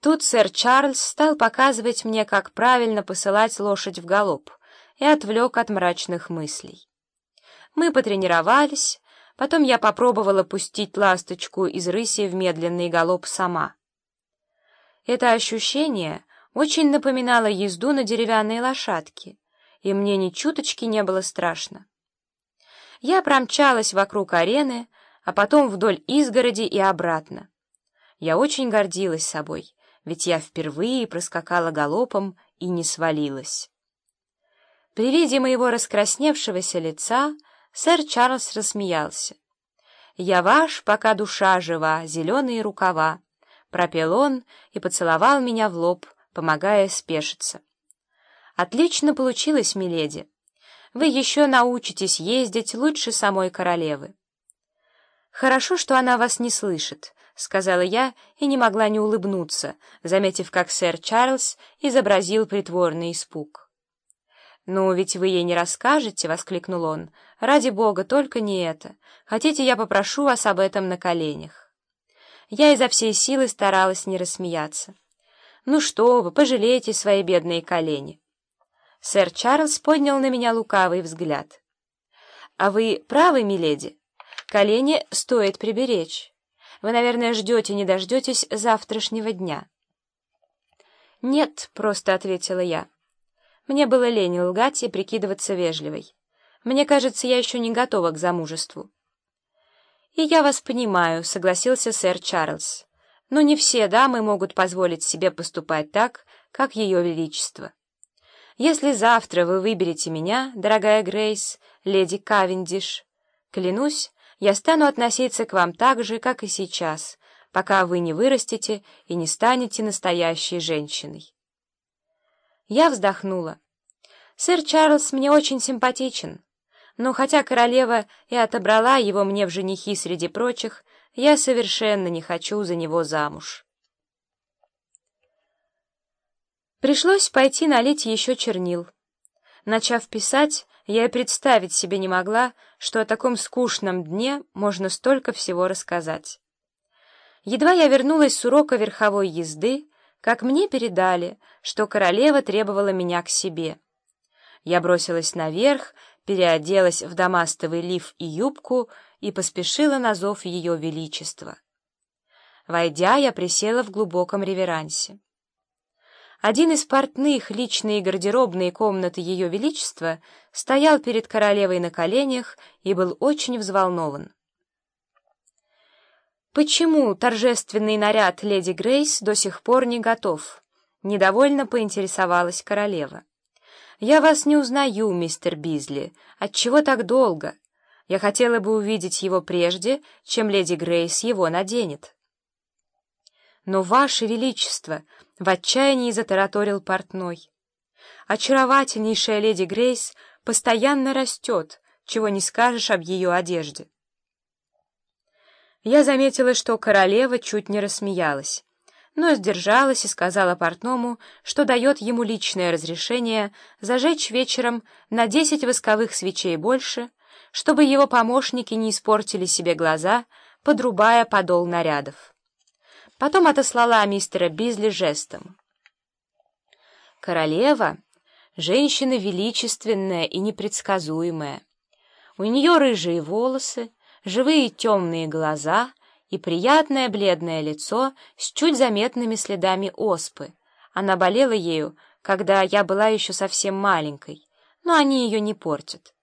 Тут сэр Чарльз стал показывать мне, как правильно посылать лошадь в галоп, и отвлек от мрачных мыслей. Мы потренировались, потом я попробовала пустить ласточку из рыси в медленный галоп сама. Это ощущение очень напоминало езду на деревянной лошадке, и мне ни чуточки не было страшно. Я промчалась вокруг арены, а потом вдоль изгороди и обратно. Я очень гордилась собой ведь я впервые проскакала галопом и не свалилась. При виде моего раскрасневшегося лица сэр Чарльз рассмеялся. «Я ваш, пока душа жива, зеленые рукава», — пропел он и поцеловал меня в лоб, помогая спешиться. «Отлично получилось, миледи. Вы еще научитесь ездить лучше самой королевы». «Хорошо, что она вас не слышит», — сказала я и не могла не улыбнуться, заметив, как сэр Чарльз изобразил притворный испуг. «Ну, ведь вы ей не расскажете», — воскликнул он. «Ради бога, только не это. Хотите, я попрошу вас об этом на коленях». Я изо всей силы старалась не рассмеяться. «Ну что вы, пожалейте свои бедные колени». Сэр Чарльз поднял на меня лукавый взгляд. «А вы правы, миледи? Колени стоит приберечь». Вы, наверное, ждете, не дождетесь завтрашнего дня. «Нет», — просто ответила я. Мне было лень лгать и прикидываться вежливой. Мне кажется, я еще не готова к замужеству. «И я вас понимаю», — согласился сэр Чарльз. «Но не все дамы могут позволить себе поступать так, как ее величество. Если завтра вы выберете меня, дорогая Грейс, леди Кавендиш, клянусь, я стану относиться к вам так же, как и сейчас, пока вы не вырастете и не станете настоящей женщиной. Я вздохнула. Сэр Чарльз мне очень симпатичен, но хотя королева и отобрала его мне в женихи среди прочих, я совершенно не хочу за него замуж. Пришлось пойти налить еще чернил. Начав писать, я и представить себе не могла, что о таком скучном дне можно столько всего рассказать. Едва я вернулась с урока верховой езды, как мне передали, что королева требовала меня к себе. Я бросилась наверх, переоделась в дамастовый лиф и юбку и поспешила на зов ее величества. Войдя, я присела в глубоком реверансе. Один из портных личной гардеробной комнаты Ее Величества стоял перед королевой на коленях и был очень взволнован. «Почему торжественный наряд леди Грейс до сих пор не готов?» — недовольно поинтересовалась королева. «Я вас не узнаю, мистер Бизли. Отчего так долго? Я хотела бы увидеть его прежде, чем леди Грейс его наденет». «Но, ваше величество!» — в отчаянии затараторил портной. «Очаровательнейшая леди Грейс постоянно растет, чего не скажешь об ее одежде». Я заметила, что королева чуть не рассмеялась, но сдержалась и сказала портному, что дает ему личное разрешение зажечь вечером на десять восковых свечей больше, чтобы его помощники не испортили себе глаза, подрубая подол нарядов. Потом отослала мистера Бизли жестом. Королева — женщина величественная и непредсказуемая. У нее рыжие волосы, живые темные глаза и приятное бледное лицо с чуть заметными следами оспы. Она болела ею, когда я была еще совсем маленькой, но они ее не портят.